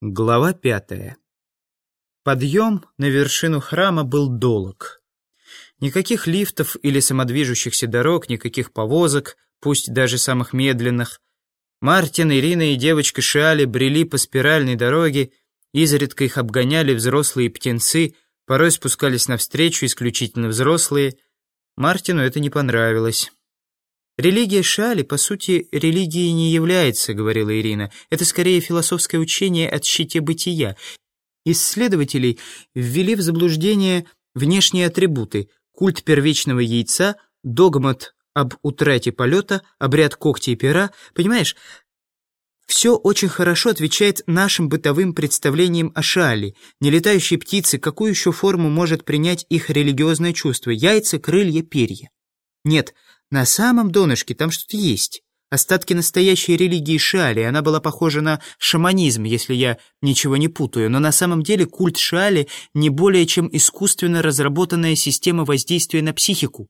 Глава пятая. Подъем на вершину храма был долг. Никаких лифтов или самодвижущихся дорог, никаких повозок, пусть даже самых медленных. Мартин, Ирина и девочка Шиали брели по спиральной дороге, изредка их обгоняли взрослые птенцы, порой спускались навстречу исключительно взрослые. Мартину это не понравилось. «Религия Шали, по сути, религией не является», — говорила Ирина. «Это скорее философское учение от щите бытия. Исследователей ввели в заблуждение внешние атрибуты, культ первичного яйца, догмат об утрате полета, обряд когти и пера. Понимаешь, все очень хорошо отвечает нашим бытовым представлениям о шале. Нелетающие птицы, какую еще форму может принять их религиозное чувство? Яйца, крылья, перья. Нет, на самом донышке там что-то есть. Остатки настоящей религии Шали. Она была похожа на шаманизм, если я ничего не путаю. Но на самом деле культ Шали не более чем искусственно разработанная система воздействия на психику.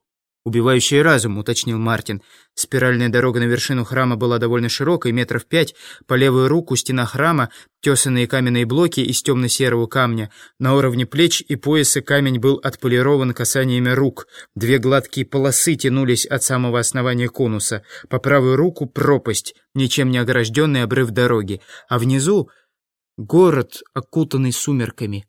«Убивающий разум», — уточнил Мартин. Спиральная дорога на вершину храма была довольно широкой, метров пять. По левую руку стена храма, тесанные каменные блоки из темно-серого камня. На уровне плеч и пояса камень был отполирован касаниями рук. Две гладкие полосы тянулись от самого основания конуса. По правую руку пропасть, ничем не огражденный обрыв дороги. А внизу город, окутанный сумерками.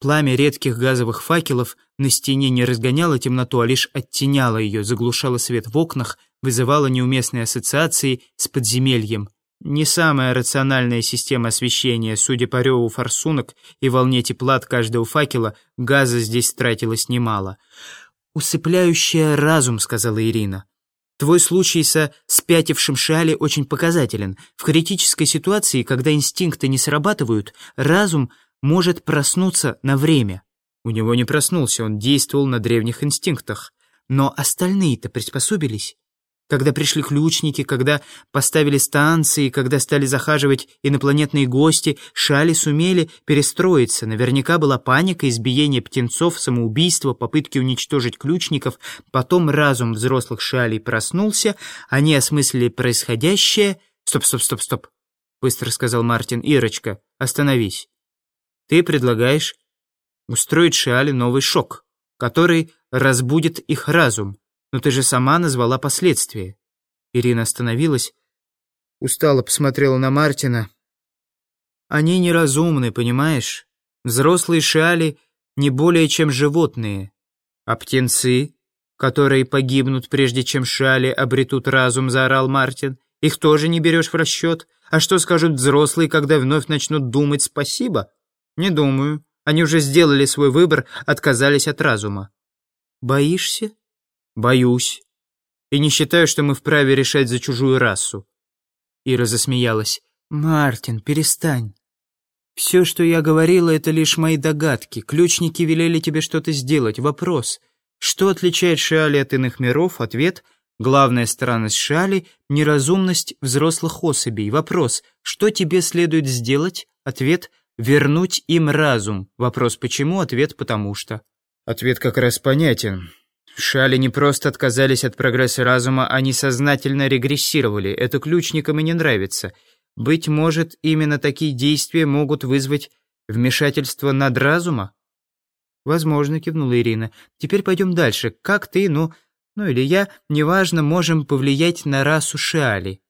Пламя редких газовых факелов на стене не разгоняло темноту, а лишь оттеняло ее, заглушало свет в окнах, вызывало неуместные ассоциации с подземельем. Не самая рациональная система освещения, судя по реву форсунок и волне тепла от каждого факела, газа здесь тратилось немало. «Усыпляющая разум», — сказала Ирина. Твой случай со спятившим Шали очень показателен. В критической ситуации, когда инстинкты не срабатывают, разум может проснуться на время. У него не проснулся, он действовал на древних инстинктах. Но остальные-то приспособились. Когда пришли ключники, когда поставили станции, когда стали захаживать инопланетные гости, шали сумели перестроиться. Наверняка была паника, избиение птенцов, самоубийство, попытки уничтожить ключников. Потом разум взрослых шалей проснулся, они осмыслили происходящее. «Стоп, стоп, стоп, стоп», — быстро сказал Мартин. «Ирочка, остановись. Ты предлагаешь устроить Шиале новый шок, который разбудит их разум. Но ты же сама назвала последствия. Ирина остановилась, устало посмотрела на Мартина. Они неразумны, понимаешь? Взрослые Шиали не более чем животные. А птенцы, которые погибнут, прежде чем Шиали обретут разум, заорал Мартин, их тоже не берешь в расчет. А что скажут взрослые, когда вновь начнут думать «спасибо»? «Не думаю. Они уже сделали свой выбор, отказались от разума». «Боишься?» «Боюсь. И не считаю, что мы вправе решать за чужую расу». Ира засмеялась. «Мартин, перестань. Все, что я говорила, это лишь мои догадки. Ключники велели тебе что-то сделать. Вопрос. Что отличает Шиали от иных миров? Ответ. Главная странность Шиали – неразумность взрослых особей. Вопрос. Что тебе следует сделать? Ответ. Вернуть им разум. Вопрос почему, ответ потому что. Ответ как раз понятен. Шали не просто отказались от прогресса разума, они сознательно регрессировали. Это ключникам и не нравится. Быть может, именно такие действия могут вызвать вмешательство над разума? Возможно, кивнула Ирина. Теперь пойдем дальше. Как ты, ну, ну или я, неважно, можем повлиять на расу Шиали.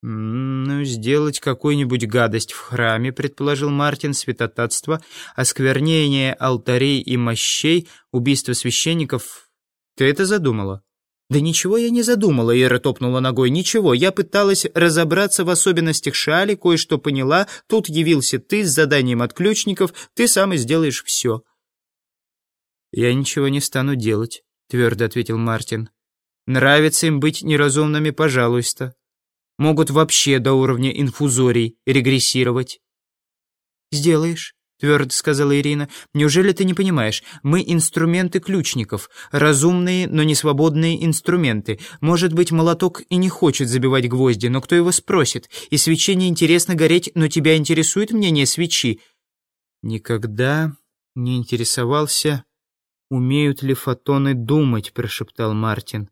«Ну, сделать какую-нибудь гадость в храме», — предположил Мартин, святотатство, осквернение алтарей и мощей, убийство священников. Ты это задумала? «Да ничего я не задумала», — Ира топнула ногой. «Ничего, я пыталась разобраться в особенностях шали, кое-что поняла. Тут явился ты с заданием от ключников, ты сам и сделаешь все». «Я ничего не стану делать», — твердо ответил Мартин. «Нравится им быть неразумными, пожалуйста могут вообще до уровня инфузорий регрессировать. «Сделаешь», — твердо сказала Ирина. «Неужели ты не понимаешь? Мы инструменты ключников, разумные, но не свободные инструменты. Может быть, молоток и не хочет забивать гвозди, но кто его спросит? И свече не интересно гореть, но тебя интересует мнение свечи?» «Никогда не интересовался, умеют ли фотоны думать», — прошептал Мартин.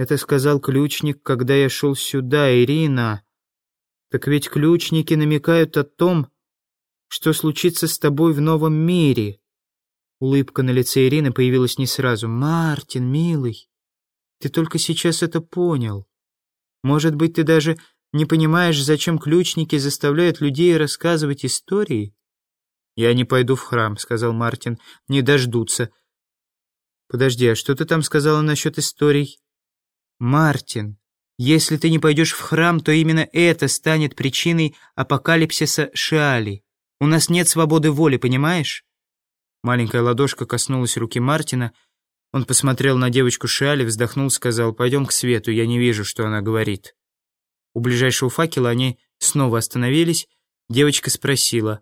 Это сказал ключник, когда я шел сюда, Ирина. Так ведь ключники намекают о том, что случится с тобой в новом мире». Улыбка на лице Ирины появилась не сразу. «Мартин, милый, ты только сейчас это понял. Может быть, ты даже не понимаешь, зачем ключники заставляют людей рассказывать истории?» «Я не пойду в храм», — сказал Мартин. «Не дождутся». «Подожди, а что ты там сказала насчет историй?» «Мартин, если ты не пойдешь в храм, то именно это станет причиной апокалипсиса Шиали. У нас нет свободы воли, понимаешь?» Маленькая ладошка коснулась руки Мартина. Он посмотрел на девочку Шиали, вздохнул, сказал, «Пойдем к свету, я не вижу, что она говорит». У ближайшего факела они снова остановились. Девочка спросила,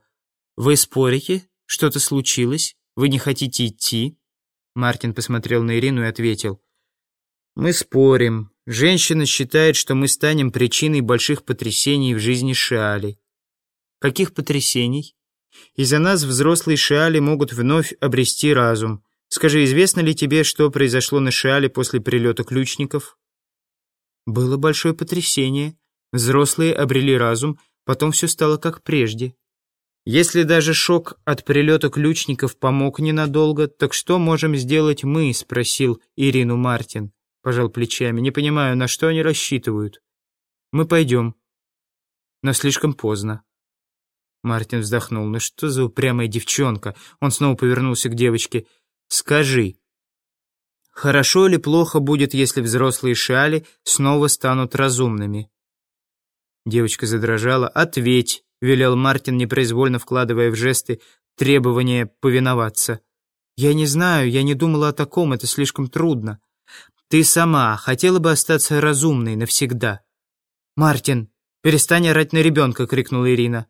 «Вы спорите? Что-то случилось? Вы не хотите идти?» Мартин посмотрел на Ирину и ответил, «Мы спорим. Женщина считает, что мы станем причиной больших потрясений в жизни Шиали». «Каких потрясений?» «Из-за нас взрослые Шиали могут вновь обрести разум. Скажи, известно ли тебе, что произошло на Шиале после прилета ключников?» Было большое потрясение. Взрослые обрели разум, потом все стало как прежде. Если даже шок от прилета ключников помог ненадолго, так что можем сделать мы?» — спросил Ирину Мартин. Пожал плечами. «Не понимаю, на что они рассчитывают?» «Мы пойдем». «Но слишком поздно». Мартин вздохнул. «Ну что за упрямая девчонка?» Он снова повернулся к девочке. «Скажи, хорошо или плохо будет, если взрослые шали снова станут разумными?» Девочка задрожала. «Ответь!» — велел Мартин, непроизвольно вкладывая в жесты требование повиноваться. «Я не знаю, я не думала о таком, это слишком трудно. Ты сама хотела бы остаться разумной навсегда». «Мартин, перестань орать на ребенка!» — крикнула Ирина.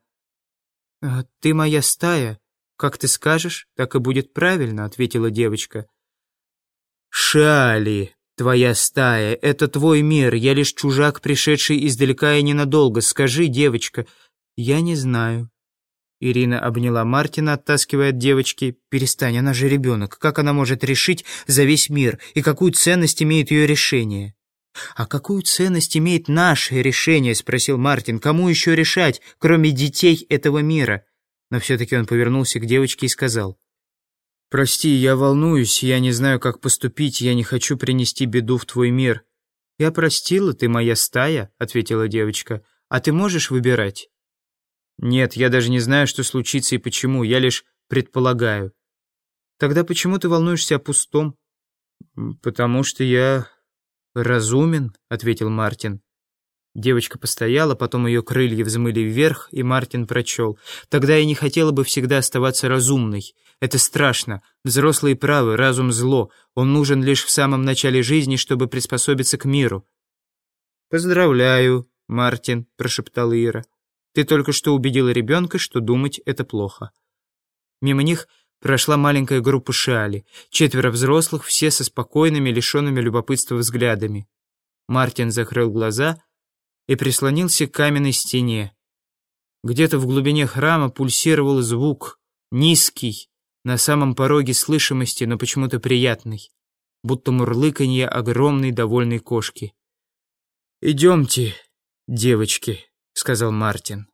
«А «Ты моя стая. Как ты скажешь, так и будет правильно», — ответила девочка. «Шали!» «Твоя стая — это твой мир, я лишь чужак, пришедший издалека и ненадолго. Скажи, девочка, «Я не знаю». Ирина обняла Мартина, оттаскивая от девочки. «Перестань, она же ребенок. Как она может решить за весь мир? И какую ценность имеет ее решение?» «А какую ценность имеет наше решение?» — спросил Мартин. «Кому еще решать, кроме детей этого мира?» Но все-таки он повернулся к девочке и сказал. «Прости, я волнуюсь, я не знаю, как поступить, я не хочу принести беду в твой мир». «Я простила, ты моя стая», — ответила девочка. «А ты можешь выбирать?» «Нет, я даже не знаю, что случится и почему, я лишь предполагаю». «Тогда почему ты волнуешься о пустом?» «Потому что я разумен», — ответил Мартин. Девочка постояла, потом ее крылья взмыли вверх, и Мартин прочел. «Тогда я не хотела бы всегда оставаться разумной. Это страшно. Взрослые правы, разум зло. Он нужен лишь в самом начале жизни, чтобы приспособиться к миру». «Поздравляю, Мартин», — прошептала Ира. Ты только что убедила ребенка, что думать это плохо. Мимо них прошла маленькая группа шали, четверо взрослых, все со спокойными, лишенными любопытства взглядами. Мартин закрыл глаза и прислонился к каменной стене. Где-то в глубине храма пульсировал звук, низкий, на самом пороге слышимости, но почему-то приятный, будто мурлыканье огромной довольной кошки. «Идемте, девочки», сказал Мартин.